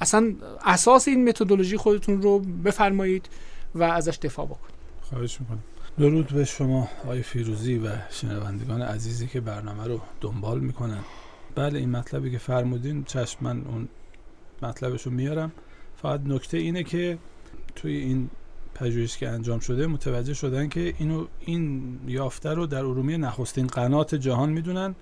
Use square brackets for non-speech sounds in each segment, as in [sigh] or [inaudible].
اصلا اساس این متدولوژی خودتون رو بفرمایید و ازش دفاع بکنید خواهش می‌کنم. درود به شما آقای فیروزی و شنوندگان عزیزی که برنامه رو دنبال می‌کنن. بله این مطلبی که فرمودین چشم من اون مطلبش رو میارم. فقط نکته اینه که توی این پژوهش که انجام شده متوجه شدن که اینو این یافته رو در ارومیه نخستین قنات جهان می‌دونن.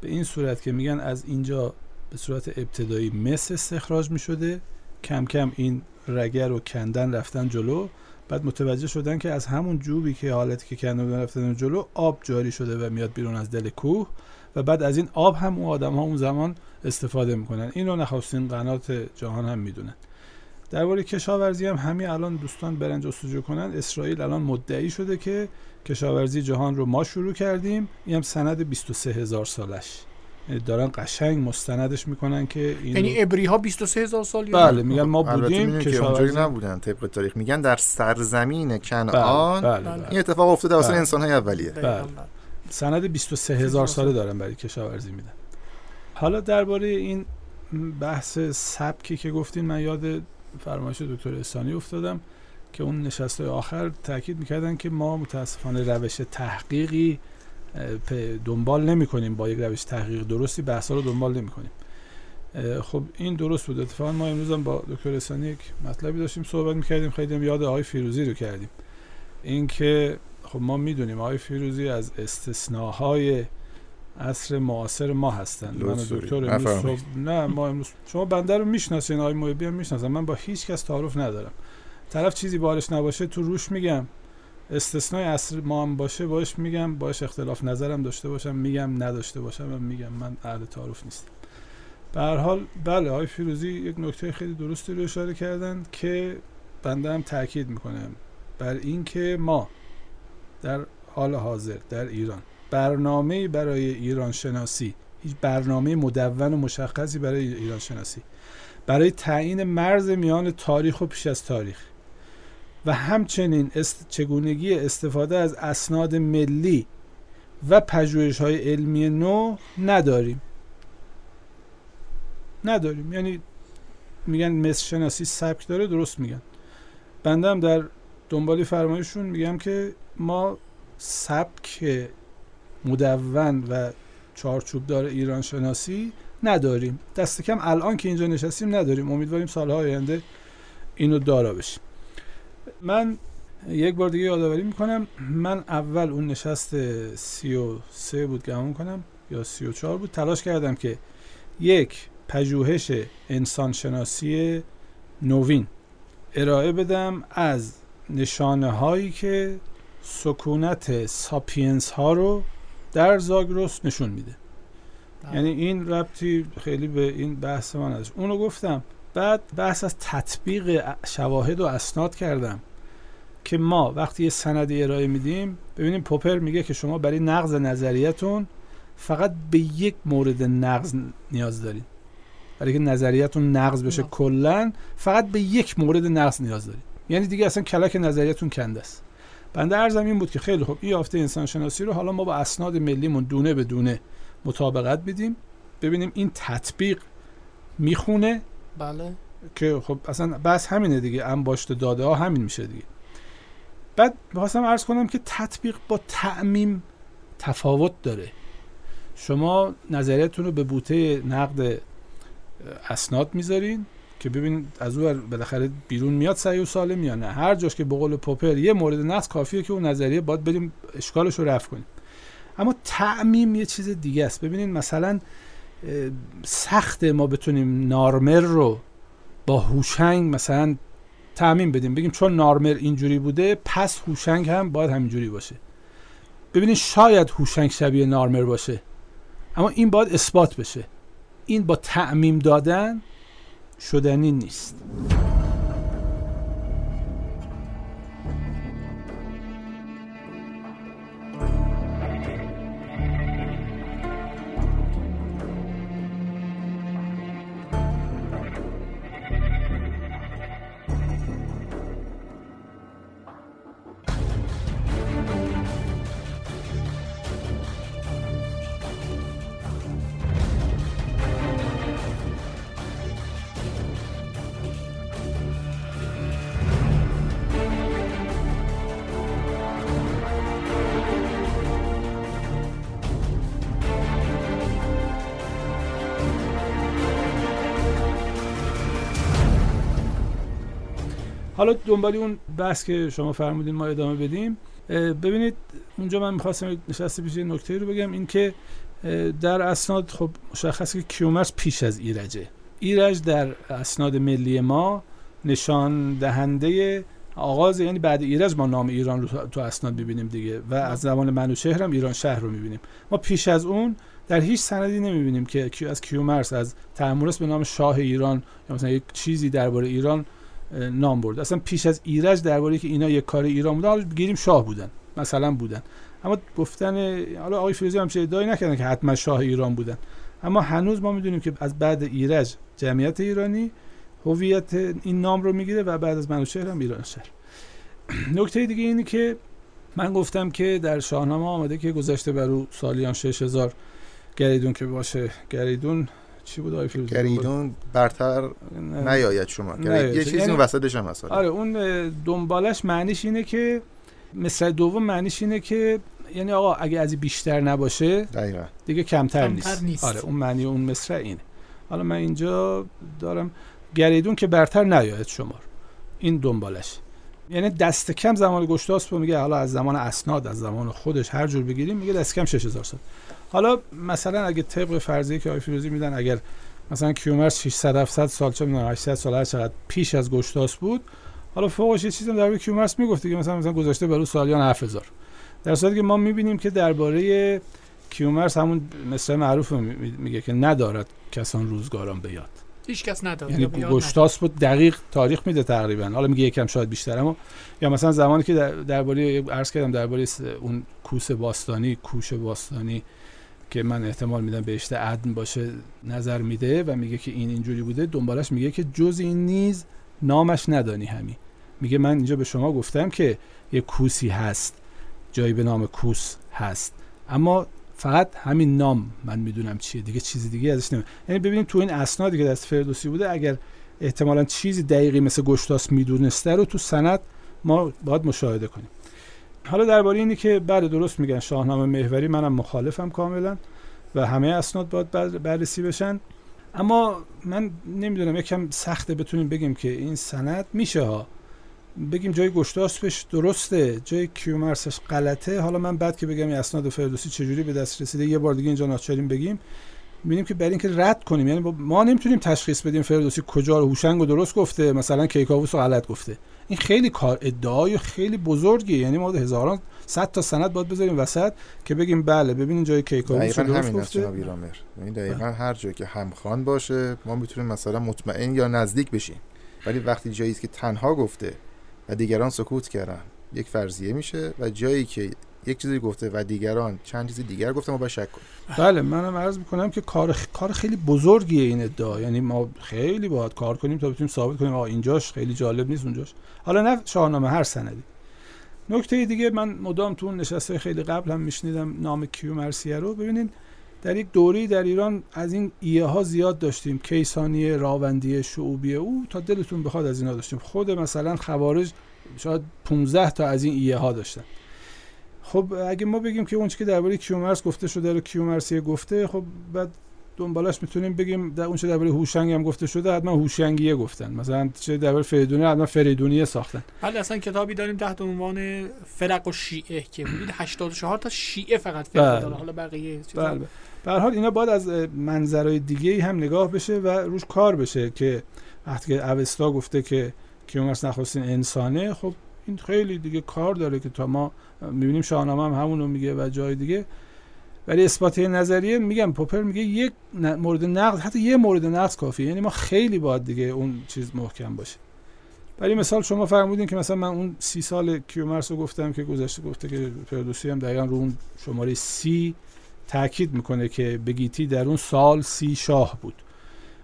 به این صورت که میگن از اینجا به صورت ابتدایی مس استخراج می‌شده. کم کم این رگر و کندن رفتن جلو. بعد متوجه شدن که از همون جوبی که حالتی که کندن رفتن جلو آب جاری شده و میاد بیرون از دل کوه و بعد از این آب هم اون آدم ها اون زمان استفاده می‌کنن. این رو نخستین قنات جهان هم می‌دونن. درباره کشاورزی هم همین الان دوستان برنج جستجو کنن. اسرائیل الان مدعی شده که کشاورزی جهان رو ما شروع کردیم. این هم سند 23 هزار سالش. دارن قشنگ مستندش می‌کنن که این یعنی ابری ها 23 هزار سال بله میگن ما بودیم که اونجوری نبودن طبق تاریخ میگن در سرزمین کنعان بله بله, بله. این اتفاق افتاده واسه بله. انسان های اولیه بله. سند 23 هزار ساله دارن برای کشاورزی میدن حالا درباره این بحث سبکی که گفتین من یاد فرمایش دکتر اسانی افتادم که اون نشسته آخر تاکید می‌کردن که ما متاسفانه روش تحقیقی دنبال نمی کنیم با یک روش تحقیق درستی بحثا رو دنبال نمی کنیم خب این درست بود. اتفاقا ما امروز هم با دکتر اسانی یک مطلبی داشتیم صحبت می‌کردیم خیلی هم یاد آقای فیروزی رو کردیم. اینکه خب ما می‌دونیم آقای فیروزی از استثناهای عصر معاصر ما هستن. من دکتر امروز صبح... نه ما امروز شما بنده رو می‌شناسین آقای محبی هم می‌شناسن. من با هیچ کس تعارف ندارم. طرف چیزی بارش نباشه تو روش میگم. استثنای عصر ما هم باشه باش میگم باش اختلاف نظرم داشته باشم میگم نداشته باشم و میگم من اهل تعارف نیستم. به هر حال بله آقای فیروزی یک نکته خیلی درستی رو اشاره کردن که بنده هم تاکید می‌کنم بر اینکه ما در حال حاضر در ایران برنامه برای ایران شناسی هیچ برنامه مدون و مشخصی برای ایران شناسی برای تعیین مرز میان تاریخ و پیش از تاریخ و همچنین است چگونگی استفاده از اسناد ملی و پژوهش های علمی نو نداریم. نداریم. یعنی میگن مصر شناسی سبک داره درست میگن. بنده هم در دنبالی فرمایشون میگم که ما سبک مدون و چارچوب داره ایران شناسی نداریم. دست کم الان که اینجا نشستیم نداریم. امیدواریم سالهای آینده اینو دارا بشیم. من یک بار دیگه یادآوری می‌کنم من اول اون نشست سی و سه بود گمون کنم یا سی و چهار بود تلاش کردم که یک پژوهش انسان شناسی نوین ارائه بدم از نشانه هایی که سکونت ساپینس ها رو در زاگرس نشون میده. یعنی این ربطی خیلی به این بحث من ازش اونو گفتم بعد بحث از تطبیق شواهد و اسناد کردم که ما وقتی یه سندی ارائه میدیم ببینیم پوپر میگه که شما برای نقض نظریتون فقط به یک مورد نقض نیاز دارین برای که نظریتون نقض بشه کلا فقط به یک مورد نقض نیاز دارین یعنی دیگه اصلا کلک نظریتون کنده است. بنده ارزم این بود که خیلی خوب این یافته انسان شناسی رو حالا ما با اسناد ملیمون دونه به دونه مطابقت بدیم ببینیم این تطبیق می‌خونه بله. که خب اصلا بس همینه دیگه. انباشت داده ها همین میشه دیگه. بعد می‌خواستم عرض کنم که تطبیق با تعمیم تفاوت داره. شما نظریتون رو به بوته نقد اسناد می‌ذارین که ببین از او بالاخره بیرون میاد صحیح و سالم یا نه. هر جاش که به قول پوپر یه مورد نقص کافیه که اون نظریه باید بریم اشکالش رو رفع کنیم. اما تعمیم یه چیز دیگه است. ببینید مثلا سخت ما بتونیم نارمر رو با هوشنگ مثلا تعمیم بدیم. بگیم چون نارمر اینجوری بوده پس هوشنگ هم باید همینجوری باشه. ببینید شاید هوشنگ شبیه نارمر باشه اما این باید اثبات بشه. این با تعمیم دادن شدنی نیست. حالا دنبالی اون بحث که شما فرمودین ما ادامه بدیم ببینید اونجا من می‌خواستم نشسته پیش نکته رو بگم این که در اسناد خب مشخصه که کیومرس پیش از ایرجه. ایرج در اسناد ملی ما نشان دهنده آغاز یعنی بعد ایرج ما نام ایران رو تو اسناد ببینیم دیگه و از زمان منوچهر هم ایران شهر رو می‌بینیم. ما پیش از اون در هیچ سندی نمی‌بینیم که از کیومرس از تحمورس به نام شاه ایران یا مثلا یک چیزی درباره ایران نام برد. اصلا پیش از ایرج درباره که اینا یک کار ایران بودن حالا بگیریم شاه بودن. مثلا بودن. اما گفتن حالا آقای فیروزی هم ادعای نکردن که حتما شاه ایران بودن. اما هنوز ما می‌دونیم که از بعد ایرج جمعیت ایرانی هویت این نام رو می‌گیره و بعد از منوچهر هم ایران شهر. [clears throat] نکته دیگه اینه که من گفتم که در شاهنامه آمده که گذشته بر او سالیان 6000 گریدون که باشه گریدون چی بود فیروزی گریدون برتر نیاید شما یه چیزی یعنی... اون وسطش هم هست آره اون دنبالش معنیش اینه که مثل دوم معنیش اینه که یعنی آقا اگه از بیشتر نباشه دقیقا. دیگه کمتر, نیست. نیست. آره اون معنی اون مصرع اینه حالا من اینجا دارم گریدون که برتر نیاید شمار این دنبالش یعنی دست کم زمان گشتاسپ میگه حالا از زمان اسناد از زمان خودش هر جور بگیریم میگه دست کم 6000 سال. حالا مثلا اگه طبق فرضیه که آقای فیروزی میدن اگر مثلا کیومرس 600 700 سال چه می‌دونم 800 سال هر چقدر پیش از گشتاس بود حالا فوقش یه چیزی درباره کیومرس می‌گفت که مثلا مثلا گذاشته برای سالیان 7000 در صورتی که ما می‌بینیم که درباره کیومرس همون مثل معروف میگه که ندارد کسان روزگاران به یاد. هیچ کس نداره. یعنی گشتاس بود دقیق تاریخ میده تقریبا. حالا میگه یکم شاید بیشتر اما یا مثلا زمانی که درباره عرض کردم درباره اون کوس باستانی کوش باستانی که من احتمال میدم بهشته عدن باشه نظر میده و میگه که این اینجوری بوده دنبالش میگه که جز این نیز نامش ندانی همی. میگه من اینجا به شما گفتم که یه کوسی هست جایی به نام کوس هست. اما فقط همین نام من می‌دونم چیه دیگه چیزی دیگه ازش نمیم یعنی ببینید تو این اسنادی که دست فردوسی بوده اگر احتمالا چیزی دقیقی مثل گشتاس می‌دونسته رو تو سند ما باید مشاهده کنیم. حالا درباره اینی که بله درست میگن شاهنامه محوری منم مخالفم کاملا و همه اسناد باید بررسی بشن. اما من نمی‌دونم یکم سخته بتونیم بگیم که این سند میشه ها. بگیم جای گشتاسپش درسته جای کیومرسش غلطه. حالا من بعد که بگم این اسناد فردوسی چجوری به دست رسیده یه بار دیگه اینجا ناچاریم بگیم. ببینیم که برای اینکه رد کنیم یعنی ما نمی‌تونیم تشخیص بدیم فردوسی کجا رو هوشنگ درست گفته مثلا کیکاووس رو غلط گفته. این خیلی کار ادعای خیلی بزرگیه. یعنی ما هزاران صد تا سند باید بذاریم وسط که بگیم بله ببینین جای کیکاووس رو درست گفته. یعنی دقیقاً بله. هر جایی که همخوان باشه ما می‌تونیم مثلا مطمئن یا نزدیک بشیم. ولی وقتی جایی که تنها گفته و دیگران سکوت کردن. یک فرضیه میشه و جایی که یک چیزی گفته و دیگران چند چیز دیگر گفته ما باید شک کنیم. بله منم عرض می‌کنم که کار کار خیلی بزرگیه این ادعا. یعنی ما خیلی باید کار کنیم تا بتونیم ثابت کنیم آقا اینجاش خیلی جالب نیست اونجاش. حالا نه شاهنامه هر سندی. نکته دیگه من مدام تو نشسته خیلی قبل هم میشنیدم نام کیو مرسیه رو. ببینین در یک دوری در ایران از این ایه ها زیاد داشتیم. کیسانیه راوندیه شعوبیه او تا دلتون بخواد از اینا داشتیم. خود مثلا خوارج شاید 15 تا از این ایه ها داشتن. خب اگه ما بگیم که اون که درباره کیومرس گفته شده رو کیومرسی گفته خب بعد دنبالش می‌تونیم بگیم در اون چه درباره هوشنگ هم گفته شده حتما هوشنگیه گفتن. مثلا چه درباره فریدونی حتما فریدونیه ساختن. بله اصلا کتابی داریم تحت عنوان فرق و شیعه که بودید. [clears throat] 84 تا شیعه فقط فرق بله. داره. حالا بقیه چیزا؟ بله. به حال اینا باید از منظرهای دیگه هم نگاه بشه و روش کار بشه که وقتی که اوستا گفته که کیومرس نخستین انسانه خب این خیلی دیگه کار داره که تا ما می‌بینیم شاهنامه هم همونو میگه و جای دیگه. ولی اثبات نظریه میگم پوپر میگه یک مورد نقد حتی یه مورد نقد کافیه. یعنی ما خیلی باید دیگه اون چیز محکم باشه. ولی مثال شما فرمودین که مثلا من اون سی سال کیومرس رو گفتم که گذشته گفته که فردوسی هم دقیقا رو اون شماره سی تاکید می‌کنه که بگیتی در اون سال سی شاه بود.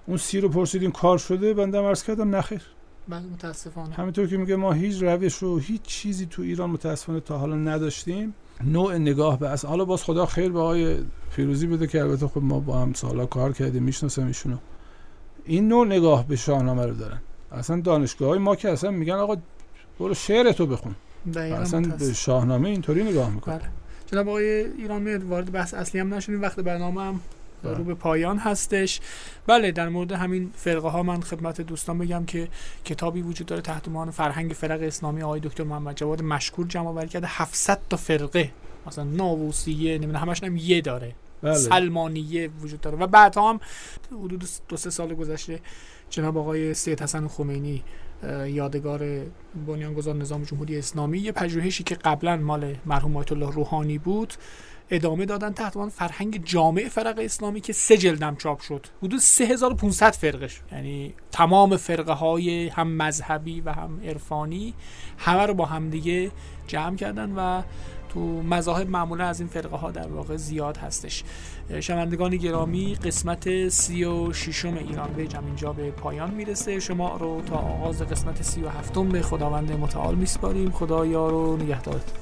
اون سی رو پرسیدیم کار شده؟ بنده عرض کردم نخیر بله متاسفانه. همینطور که میگه ما هیچ روش رو هیچ چیزی تو ایران متاسفانه تا حالا نداشتیم. نوع نگاه به اصلا حالا باز خدا خیر به آقای فیروزی بده که البته خب ما با هم سالا کار کردیم می‌شناسم ایشونو. این نوع نگاه به شاهنامه رو دارن. اصلا دانشگاه های ما که اصلا میگن آقا برو شعر تو بخون. اصلا به شاهنامه اینطوری نگاه می‌کنه. بله. جناب آقای ایران وارد بحث اصلی هم نشونیم وقت برنامه هم. رو به پایان هستش. بله در مورد همین فرقه ها من خدمت دوستان بگم که کتابی وجود داره تحت عنوان فرهنگ فرق اسلامی آقای دکتر محمد جواد مشکور جمع آوری کرده. 700 تا فرقه مثلا ناووسیه نمی‌دونم همش هم یه داره. بله. سلمانیه وجود داره. و بعد هم حدود دو سه سال گذشته جناب آقای سید حسن خمینی یادگار بنیانگذار نظام جمهوری اسلامی یه پژوهشی که قبلا مال مرحوم آیت الله روحانی بود. ادامه دادن تحت عنوان فرهنگ جامع فرق اسلامی که سه جلدم چاپ شد. حدود 3500 فرقه شد یعنی تمام فرقه های هم مذهبی و هم عرفانی همه رو با همدیگه جمع کردن و تو مذاهب معمولا از این فرقه ها در واقع زیاد هستش. شنوندگان گرامی قسمت سی و ششم ایران ویجم اینجا به پایان می‌رسه. شما رو تا آغاز قسمت سی و هفتم به خداوند متعال میسپاریم. خدا یار و نگهدارت